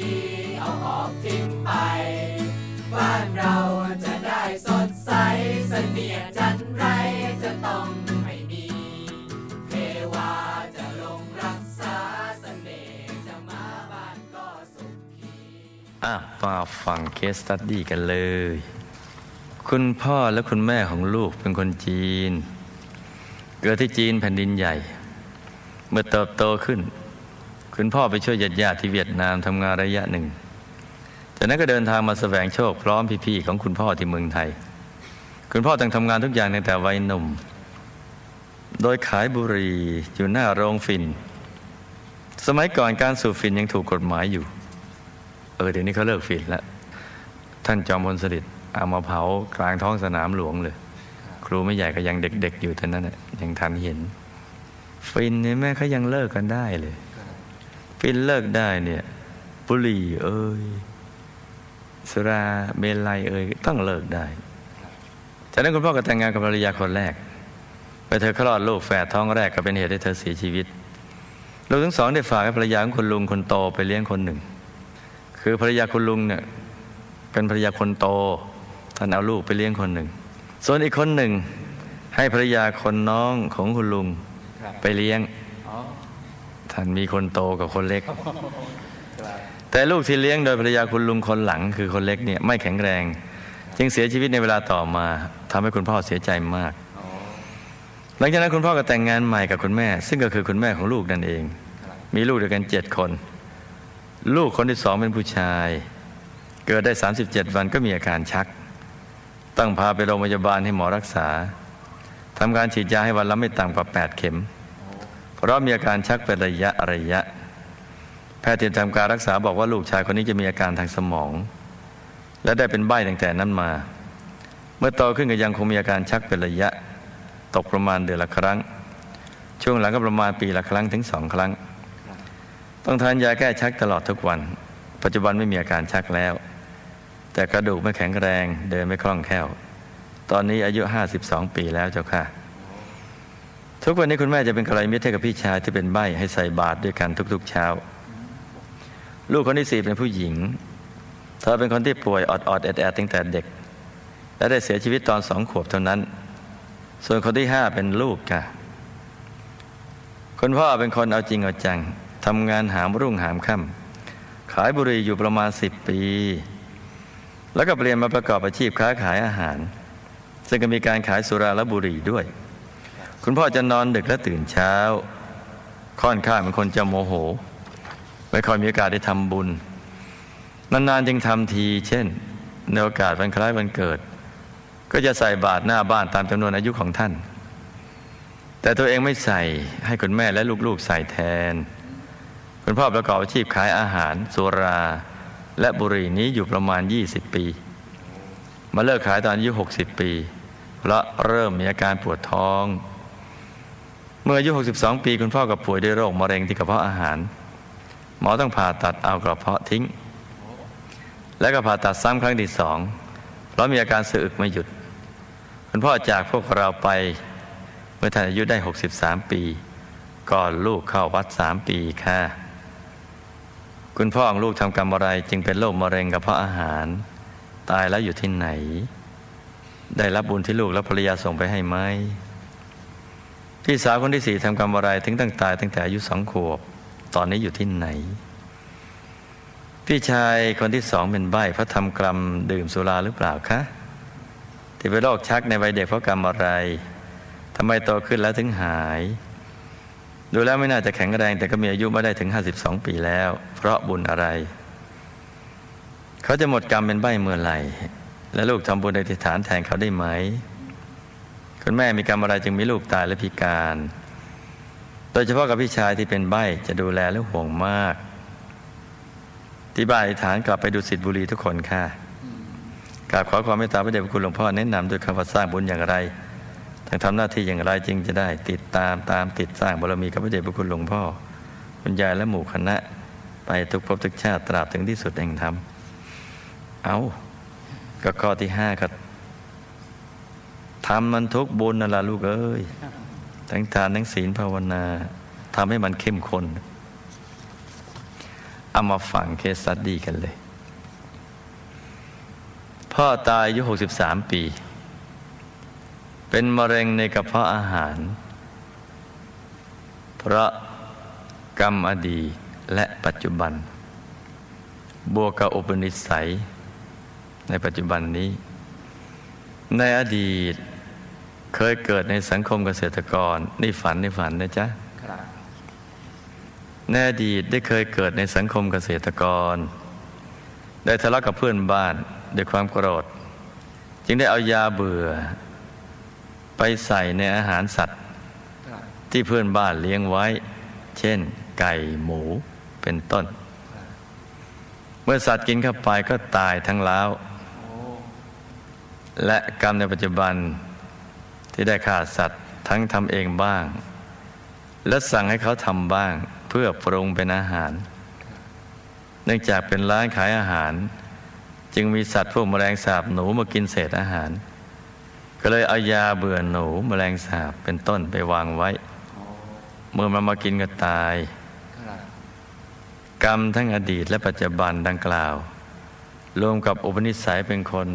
ดี เอาออกทิ้งไป บ้านเราจะได้สดใสเสนียจันไรจะต้องไม่มี เทวาจะลงรักษาเสน่ห์จะมาบ้านก็สุขีอะมาฟัง Case Study กันเลย คุณพ่อและคุณแม่ของลูกเป็นคนจีน เกิดที่จีนแผ่นดินใหญ่ เมื่อเติบโตขึ้น คุณพ่อไปช่วยญาติญาติที่เวียดนามทำงานระยะหนึ่ง จากนั้นก็เดินทางมาแสวงโชคพร้อมพี่ๆของคุณพ่อที่เมืองไทย คุณพ่อต้องทำงานทุกอย่างตั้งแต่วัยหนุ่ม โดยขายบุหรี่อยู่หน้าโรงฝิ่นสมัยก่อนการสูบฝิ่นยังถูกกฎหมายอยู่ เออเดี๋ยวนี้เขาเลิกฝิ่นแล้วท่านจอมพลสฤษดิ์เอามาเผากลางท้องสนามหลวงเลย ครูไม่ใหญ่ก็ยังเด็กๆอยู่ท่านั้นน่ะยังทันเห็น ฟินเนี่ยแม่เขายังเลิกกันได้เลย ฟินเลิกได้เนี่ยบุหรี่เอ้ยสุราเมลัยเอ้ยต้องเลิกได้จากนั้นคุณพ่อก็แต่งงานกับภรรยาคนแรก ไปเธอคลอดลูกแฝดท้องแรกก็เป็นเหตุให้เธอเสียชีวิตลูกทั้งสองได้ฝากให้ภรรยาของคุณลุงคนโตไปเลี้ยงคนหนึ่ง คือภรรยาคุณลุงเนี่ยเป็นภรรยาคนโตท่านเอาลูกไปเลี้ยงคนหนึ่ง ส่วนอีกคนหนึ่งให้ภรรยาคนน้องของคุณลุงไปเลี้ยง ท่านมีคนโตกับคนเล็ก แต่ลูกที่เลี้ยงโดยภรรยาคุณลุงคนหลังคือคนเล็กเนี่ยไม่แข็งแรง จึงเสียชีวิตในเวลาต่อมาทำให้คุณพ่อเสียใจมาก หลังจากนั้นคุณพ่อก็แต่งงานใหม่กับคุณแม่ ซึ่งก็คือคุณแม่ของลูกนั่นเอง มีลูกด้วยกันเจ็ดคน ลูกคนที่สองเป็นผู้ชาย เกิดได้ 37 วันก็มีอาการชัก ต้องพาไปโรงพยาบาลให้หมอรักษาทำการฉีดยาให้วันละไม่ต่ำกว่า 8 เข็ม เพราะมีอาการชักเป็นระยะระยะ แพทย์ที่ทำการรักษาบอกว่าลูกชายคนนี้จะมีอาการทางสมอง และได้เป็นใบ้ตั้งแต่นั้นมา เมื่อโตขึ้นก็ยังคงมีอาการชักเป็นระยะ ตกประมาณเดือนละครั้ง ช่วงหลังก็ประมาณปีละครั้งถึงสองครั้ง ต้องทานยาแก้ชักตลอดทุกวัน ปัจจุบันไม่มีอาการชักแล้ว แต่กระดูกไม่แข็งแรงเดินไม่คล่องแคล่ว ตอนนี้อายุ 52 ปีแล้วเจ้าค่ะ ทุกวันนี้คุณแม่จะเป็นกระไรมิตรให้กับพี่ชายที่เป็นใบ้ให้ใส่บาตรด้วยกันทุกๆเช้า ลูกคนที่สี่เป็นผู้หญิง เธอเป็นคนที่ป่วยออดๆแอดๆตั้งแต่เด็ก และได้เสียชีวิตตอนสองขวบเท่านั้น ส่วนคนที่ห้าเป็นลูกค่ะ คุณพ่อเป็นคนเอาจริงเอาจังทำงานหามรุ่งหามค่ำขายบุหรี่อยู่ประมาณสิบปี แล้วก็เปลี่ยนมาประกอบอาชีพค้าขายอาหาร ซึ่งก็มีการขายสุราและบุหรี่ด้วย คุณพ่อจะนอนดึกและตื่นเช้า ค่อนข้างเป็นคนจะโมโห ไม่ค่อยมีโอกาสได้ทำบุญ นานๆจึงทำที เช่น ในโอกาสวันคล้ายวันเกิด ก็จะใส่บาตรหน้าบ้านตามจำนวนอายุของท่าน แต่ตัวเองไม่ใส่ให้คุณแม่และลูกๆใส่แทน คุณพ่อประกอบอาชีพขายอาหาร สุรา และบุหรี่นี้อยู่ประมาณ 20 ปี มาเลิกขายตอนอายุ 60 ปี เพราะเริ่มมีอาการปวดท้อง เมื่ออายุ 62 ปีคุณพ่อก็ป่วยด้วยโรคมะเร็งที่กระเพาะอาหาร หมอต้องผ่าตัดเอากระเพาะทิ้ง แล้วก็ผ่าตัดซ้ำครั้งที่สองเพราะมีอาการสะอึกไม่หยุด คุณพ่อจากพวกเราไปเมื่อท่านอายุได้ 63 ปี ก่อนลูกเข้าวัดสามปีค่ะ คุณพ่อของลูกทำกรรมอะไรจึงเป็นโรคมะเร็งกระเพาะอาหาร ตายแล้วอยู่ที่ไหน ได้รับบุญที่ลูกและภรรยาส่งไปให้ไหม พี่สาวคนที่สี่ทำกรรมอะไรถึงตั้งตายตั้งแต่อายุสองขวบ ตอนนี้อยู่ที่ไหน พี่ชายคนที่สองเป็นใบ้เพราะทำกรรมดื่มสุราหรือเปล่าคะที่เป็นโรคชักในวัยเด็กเพราะกรรมอะไรทำไมโตขึ้นแล้วถึงหาย ดูแล้วไม่น่าจะแข็งแรง แต่ก็มีอายุไมาได้ถึง 52 ปีแล้ว เพราะบุญอะไร เขาจะหมดกรรมเป็นใบ้เมื่อไหร่ และลูกทำบุญในทิฐานแทนเขาได้ไหม คุณแม่มีกรรมอะไรจึงมีลูกตายและพิการ โดยเฉพาะกับพี่ชายที่เป็นใบ้จะดูแลและห่วงมาก ที่บ้านอธิษฐานกลับไปดูสิทธิบุรีทุกคนค่ะกราบขอความเมตตาพระเดชพระคุณหลวงพ่อแนะนำโดยคำว่าสร้างบุญอย่างไรทั้งทำหน้าที่อย่างไรจึงจะได้ติดตามตามติดสร้างบารมีกับพระเดชพระคุณหลวงพ่อคุณยายและหมู่คณะ ไปทุกภพทุกชาติตราบถึงที่สุดแห่งธรรมเอาก็ข้อที่ห้าก็ ทำมันทุกบุญนั่นละลูกเอ้ยทั้งทานทั้งศีลภาวนาทำให้มันเข้มข้นเอามาฟังเคสตัดดีกันเลย พ่อตายอายุ 63 ปี เป็นมะเร็งในกระเพาะอาหาร เพราะกรรมอดีตและปัจจุบัน บวกกับอุปนิสัยในปัจจุบันนี้ ในอดีต เคยเกิดในสังคมเกษตรกรนี่ฝันนี่ฝันนะจ๊ะครับในอดีตได้เคยเกิดในสังคมเกษตรกร ได้ทะเลาะกับเพื่อนบ้านด้วยความโกรธ จึงได้เอายาเบื่อ ไปใส่ในอาหารสัตว์ครับที่เพื่อนบ้านเลี้ยงไว้ เช่น ไก่หมูเป็นต้น เมื่อสัตว์กินเข้าไปก็ตายทั้งแล้วโอ้และกรรมในปัจจุบัน ที่ได้ฆ่าสัตว์ทั้งทำเองบ้าง และสั่งให้เขาทำบ้างเพื่อปรุงเป็นอาหาร เนื่องจากเป็นร้านขายอาหาร จึงมีสัตว์พวกแมลงสาบหนูมากินเศษอาหาร ก็เลยเอายาเบื่อหนูแมลงสาบเป็นต้นไปวางไว้ เมื่อมันมากินก็ตาย กรรมทั้งอดีตและปัจจุบันดังกล่าว รวมกับอุปนิสัยเป็นคน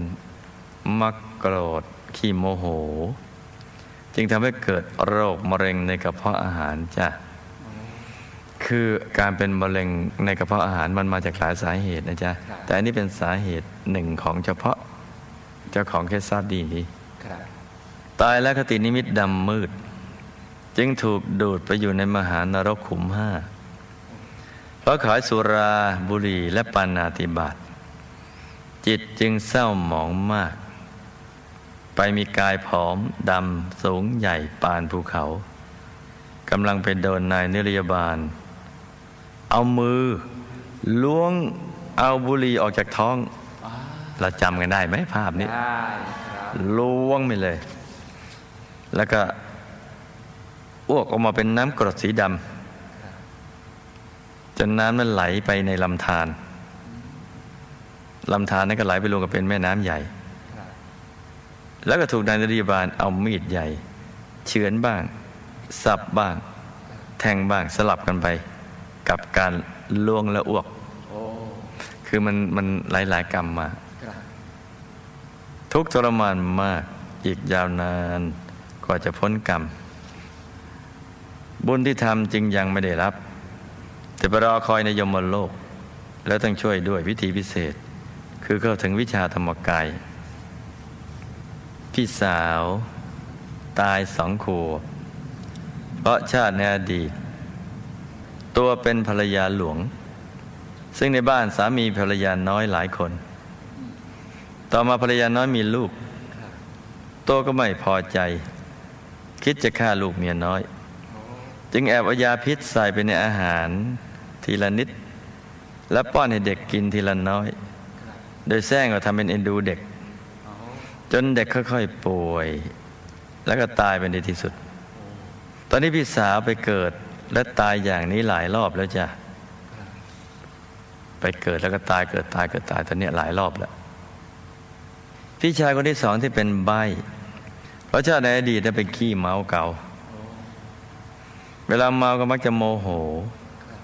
มักโกรธขี้โมโห จึงทำให้เกิดโรคมะเร็งในกระเพาะอาหารจ้ะคือการเป็นมะเร็งในกระเพาะอาหารมันมาจากหลายสาเหตุนะจ๊ะแต่อันนี้เป็นสาเหตุหนึ่งของเฉพาะเจ้าของเคสซาดีนี้ครับตายแล้วคตินิมิตดำมืด จึงถูกดูดไปอยู่ในมหานรกขุมห้าเพราะขายสุราบุหรี่และปานาติบาตจิตจึงเศร้าหมองมาก ไปมีกายผอมดำสูงใหญ่ปานภูเขากำลังไปโดนนายนิรยาบาล เอามือล้วงเอาบุหรี่ออกจากท้องว้าเราจำกันได้ไหมภาพนี้ได้ครับล้วงไปเลย แล้วก็อ้วกออกมาเป็นน้ำกรดสีดำจนน้ำนั้นไหลไปในลำธารลำธารนั้นก็ไหลไปรวมกับเป็นแม่น้ำใหญ่ครับ แล้วก็ถูกนายนรีบาลเอามีดใหญ่เฉือนบ้าง สับบ้าง แทงบ้างสลับกันไป กับการล่วงและอ้วกคือมันมันหลายๆกรรมมา ทุกทรมานมากอีกยาวนานกว่าจะพ้นกรรม บุญที่ทำจึงยังไม่ได้รับ แต่ไปรอคอยในยมโลก แล้วต้องช่วยด้วยวิธีพิเศษ คือเข้าถึงวิชาธรรมกาย พี่สาว ตายสองขวบเพราะชาติในอดีต ตัวเป็นภรรยาหลวง ซึ่งในบ้านสามีภรรยาน้อยหลายคน ต่อมาภรรยาน้อยมีลูกครับโตก็ไม่พอใจ คิดจะฆ่าลูกเมียน้อย จึงแอบเอายาพิษใส่ไปในอาหารทีละนิด และป้อนให้เด็กกินทีละน้อย โดยแซงว่าทำเป็นเอ็นดูเด็ก จนเด็กค่อยๆป่วย แล้วก็ตายไปในที่สุด ตอนนี้พี่สาวไปเกิดและตายอย่างนี้หลายรอบแล้วจ้ะครับไปเกิดแล้วก็ตายเกิดตายเกิดตายตอนเนี้ยหลายรอบแล้ว พี่ชายคนที่สองที่เป็นใบเพราะชาติในอดีตได้เป็นขี้เมาเก่าโอ้เวลาเมาก็มักจะโมโหครับ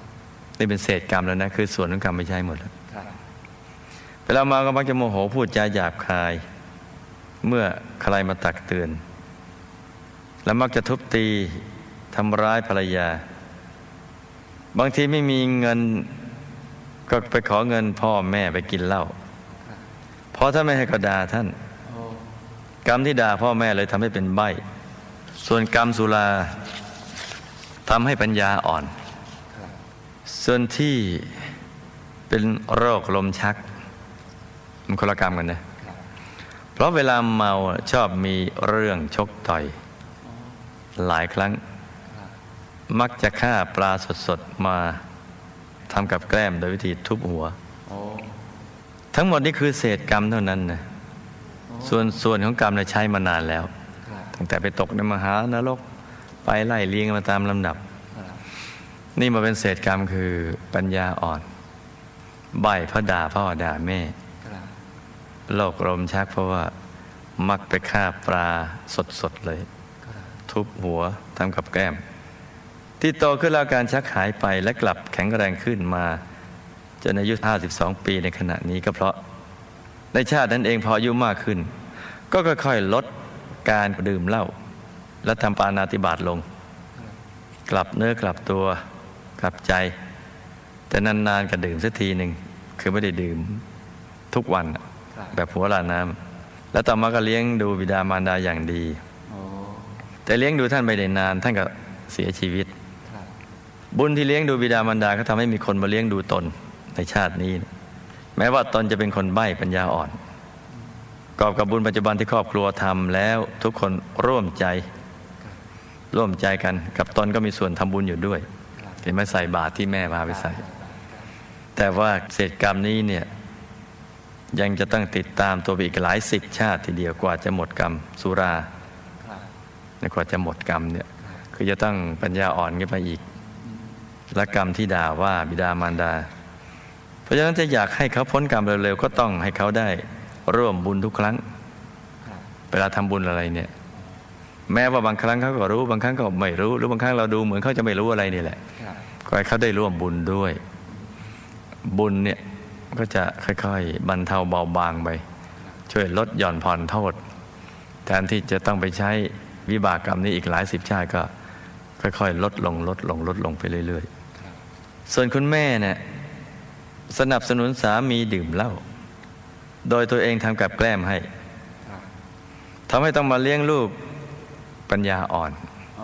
นี่เป็นเศษกรรมแล้วนะ คือส่วนของกรรมไม่ใช่หมดแล้วครับเวลาเมาก็มักจะโมโหพูดจาหยาบคาย เมื่อใครมาตักเตือน แล้วมักจะทุบตีทำร้ายภรรยา บางทีไม่มีเงินก็ไปขอเงินพ่อแม่ไปกินเหล้าเพราะถ้าไม่ให้ก็ด่าท่าน กรรมที่ด่าพ่อแม่เลยทำให้เป็นใบส่วนกรรมสุราทำให้ปัญญาอ่อน ส่วนที่เป็นโรคลมชัก มันคนละกรรมกันนะ เพราะเวลาเมาชอบมีเรื่องชกต่อยโอ้หลายครั้งครับมักจะฆ่าปลาสดๆมาทำกับแกล้มโดยวิธีทุบหัวโอ้ทั้งหมดนี่คือเศษกรรมเท่านั้นนะโอ้ส่วนส่วนของกรรมเราใช้มานานแล้วครับตั้งแต่ไปตกในมหานรก ไปไล่เลียงมาตามลำดับครับ นี่มาเป็นเศษกรรมคือปัญญาอ่อน ใบพระด่าพ่อด่าแม่ครับ โรคลมชักเพราะว่ามักไปฆ่าปลาสดๆเลย ทุบหัวทำกับแกล้ม ที่โตขึ้นแล้วการชักหายไปและกลับแข็งแรงขึ้นมา จนอายุ 52 ปีในขณะนี้ก็เพราะ ในชาตินั้นเองพออายุมากขึ้น ก็ค่อยๆลดการดื่มเหล้าและทำปานาติบาตลง กลับเนื้อกลับตัวกลับใจ แต่นานๆก็ดื่มสักทีหนึ่งคือไม่ได้ดื่มทุกวันอะ แบบหัวลาน้ำแล้วต่อมาก็เลี้ยงดูบิดามารดาอย่างดีโอ้แต่เลี้ยงดูท่านไปได้นาน ท่านก็เสียชีวิตครับบุญที่เลี้ยงดูบิดามารดาก็ทำให้มีคนมาเลี้ยงดูตนในชาตินี้ แม้ว่าตนจะเป็นคนใบ้ปัญญาอ่อนกอบกับบุญปัจจุบันที่ครอบครัวทำแล้วทุกคนร่วมใจร่วมใจกัน กับตนก็มีส่วนทำบุญอยู่ด้วยครับเห็นไหมใส่บาตรที่แม่พาไปใส่ แต่ว่าเศษกรรมนี้เนี่ย ยังจะต้องติดตามตัวไปอีกหลายสิบชาติทีเดียวกว่าจะหมดกรรมสุราครับในกว่าจะหมดกรรมเนี่ยคือจะต้องปัญญาอ่อนขึ้นไปอีกและกรรมที่ด่าว่าบิดามารดา เพราะฉะนั้นจะอยากให้เขาพ้นกรรมเร็วๆก็ต้องให้เขาได้ร่วมบุญทุกครั้งครับเวลาทำบุญอะไรเนี่ย แม้ว่าบางครั้งเขาก็รู้บางครั้งก็ไม่รู้หรือบางครั้งเราดูเหมือนเขาจะไม่รู้อะไรนี่แหละครับก็ให้เขาได้ร่วมบุญด้วย บุญเนี่ย ก็จะค่อยๆ บรรเทาเบาบางไป ช่วยลดหย่อนผ่อนโทษ แทนที่จะต้องไปใช้วิบากกรรมนี้อีกหลายสิบชาติก็ ค่อยๆ ลดลงลดลงลดลงไปเรื่อยๆ ส่วนคุณแม่เนี่ยสนับสนุนสามีดื่มเหล้าโดยตัวเองทำกับแกล้มให้ทำให้ต้องมาเลี้ยงลูกปัญญาอ่อนอ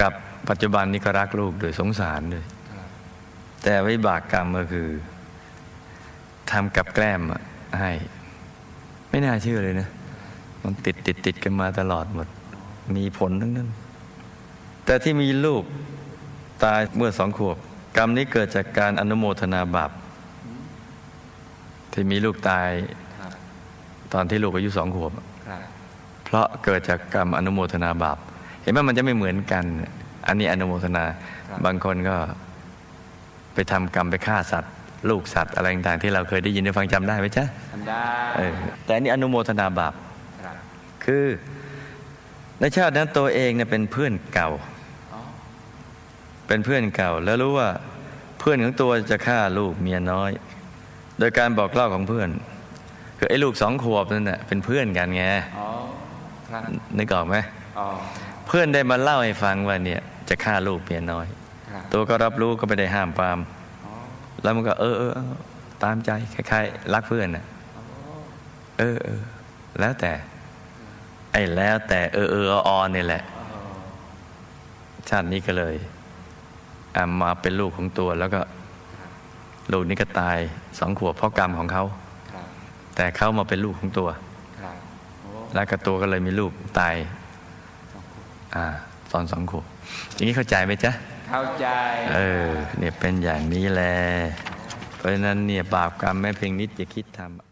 กับปัจจุบันนี้ก็รักลูกโดยสงสารด้วยแต่วิบากกรรมก็คือ ทำกับแกล้มอะให้ ไม่น่าเชื่อเลยนะ มันติดติดติดกันมาตลอดหมด มีผลทั้งนั้น แต่ที่มีลูกตายเมื่อสองขวบ กรรมนี้เกิดจากการอนุโมทนาบาปที่มีลูกตายครับตอนที่ลูกอายุสองขวบครับเพราะเกิดจากกรรมอนุโมทนาบาป เห็นไหมมันจะไม่เหมือนกัน อันนี้อนุโมทนา บางคนก็ไปทำกรรมไปฆ่าสัตว์ ลูกสัตว์อะไรต่างๆที่เราเคยได้ยินได้ฟังจำได้ไหมจ๊ะทำได้เออแต่อันนี้อนุโมทนาบาปครับคือในชาตินั้นตัวเองเนี่ยเป็นเพื่อนเก่าอ๋อเป็นเพื่อนเก่า แล้วรู้ว่าเพื่อนของตัวจะฆ่าลูกเมียน้อย โดยการบอกเล่าของเพื่อน คือไอ้ลูกสองขวบนั่นน่ะเป็นเพื่อนกันไงอ๋อครับนึกออกไหมอ๋อเพื่อนได้มาเล่าให้ฟังว่าเนี่ยจะฆ่าลูกเมียน้อยครับตัวก็รับรู้ก็ไม่ได้ห้ามปรามอ๋อ แล้วมันก็เออเออเออตามใจคล้ายๆรักเพื่อนน่ะอ๋อเออเออแล้วแต่ ไอ้แล้วแต่เออเออออนี่แหละอ๋อชาตินี้ก็เลยอะมาเป็นลูกของตัวแล้วก็ลูกนี้ก็ตายสองขวบเพราะกรรมของเขาครับแต่เขามาเป็นลูกของตัวครับโอ้แล้วก็ตัวก็เลยมีลูกตายสองคนอ่า ตอนสองขวบอย่างนี้เข้าใจไหมจ๊ะ เข้าใจ เออเนี่ยเป็นอย่างนี้แหละเพราะฉะนั้นเนี่ยบาปกรรมแม้เพียงนิดจะคิดทำ